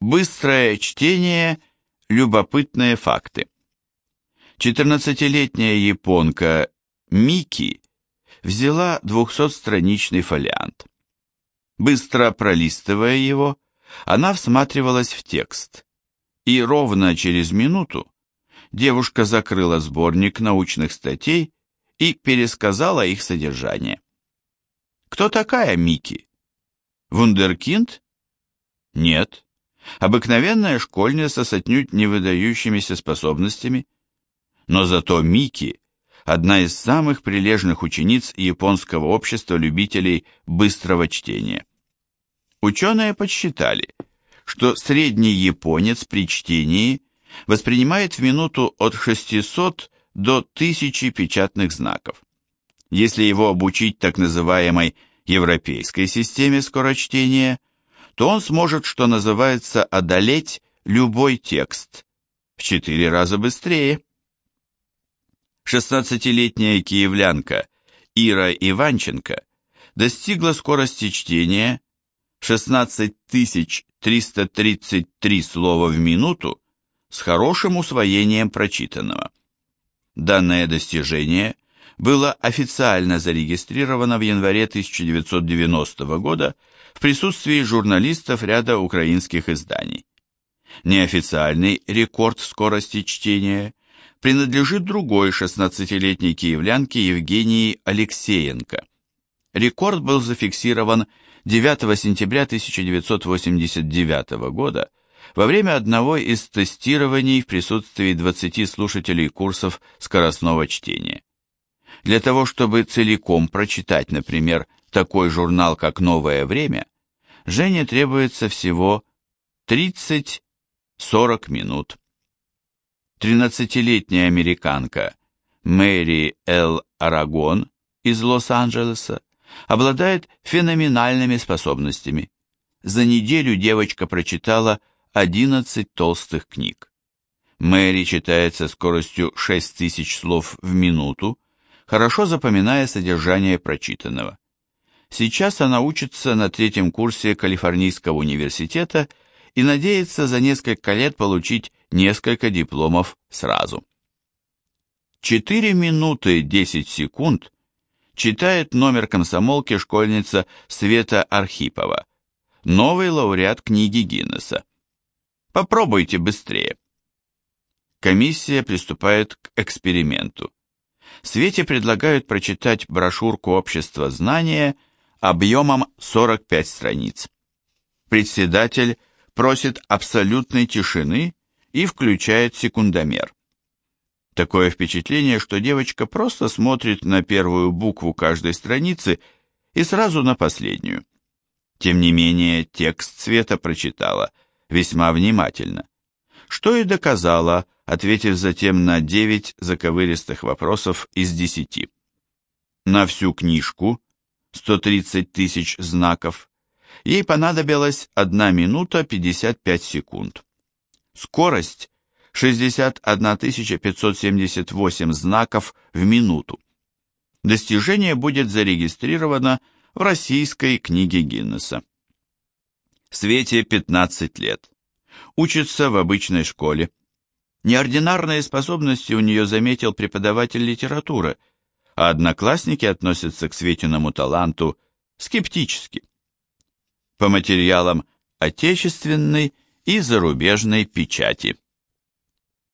Быстрое чтение, любопытные факты. 14-летняя японка Мики взяла 200-страничный фолиант. Быстро пролистывая его, она всматривалась в текст, и ровно через минуту девушка закрыла сборник научных статей и пересказала их содержание. Кто такая Мики? Вундеркинд? Нет. Обыкновенная школьница с отнюдь не выдающимися способностями. Но зато Мики – одна из самых прилежных учениц японского общества любителей быстрого чтения. Ученые подсчитали, что средний японец при чтении воспринимает в минуту от 600 до 1000 печатных знаков. Если его обучить так называемой европейской системе скорочтения, то он сможет, что называется, одолеть любой текст в четыре раза быстрее. 16-летняя киевлянка Ира Иванченко достигла скорости чтения 16333 слова в минуту с хорошим усвоением прочитанного. Данное достижение было официально зарегистрировано в январе 1990 года в присутствии журналистов ряда украинских изданий. Неофициальный рекорд скорости чтения принадлежит другой 16-летней киевлянке Евгении Алексеенко. Рекорд был зафиксирован 9 сентября 1989 года во время одного из тестирований в присутствии 20 слушателей курсов скоростного чтения. Для того, чтобы целиком прочитать, например, такой журнал, как «Новое время», Жене требуется всего 30-40 минут. 13-летняя американка Мэри Л. Арагон из Лос-Анджелеса обладает феноменальными способностями. За неделю девочка прочитала 11 толстых книг. Мэри читает со скоростью 6000 слов в минуту, хорошо запоминая содержание прочитанного. Сейчас она учится на третьем курсе Калифорнийского университета и надеется за несколько лет получить несколько дипломов сразу. 4 минуты 10 секунд читает номер комсомолки школьница Света Архипова, новый лауреат книги Гиннесса. Попробуйте быстрее. Комиссия приступает к эксперименту. Свете предлагают прочитать брошюрку общества знания объемом 45 страниц. Председатель просит абсолютной тишины и включает секундомер. Такое впечатление, что девочка просто смотрит на первую букву каждой страницы и сразу на последнюю. Тем не менее, текст Света прочитала весьма внимательно, что и доказала, ответив затем на 9 заковыристых вопросов из 10. На всю книжку, 130 тысяч знаков, ей понадобилось 1 минута 55 секунд. Скорость 61 578 знаков в минуту. Достижение будет зарегистрировано в российской книге Гиннесса. Свете 15 лет. Учится в обычной школе. Неординарные способности у нее заметил преподаватель литературы, а одноклассники относятся к Светиному таланту скептически. По материалам отечественной и зарубежной печати.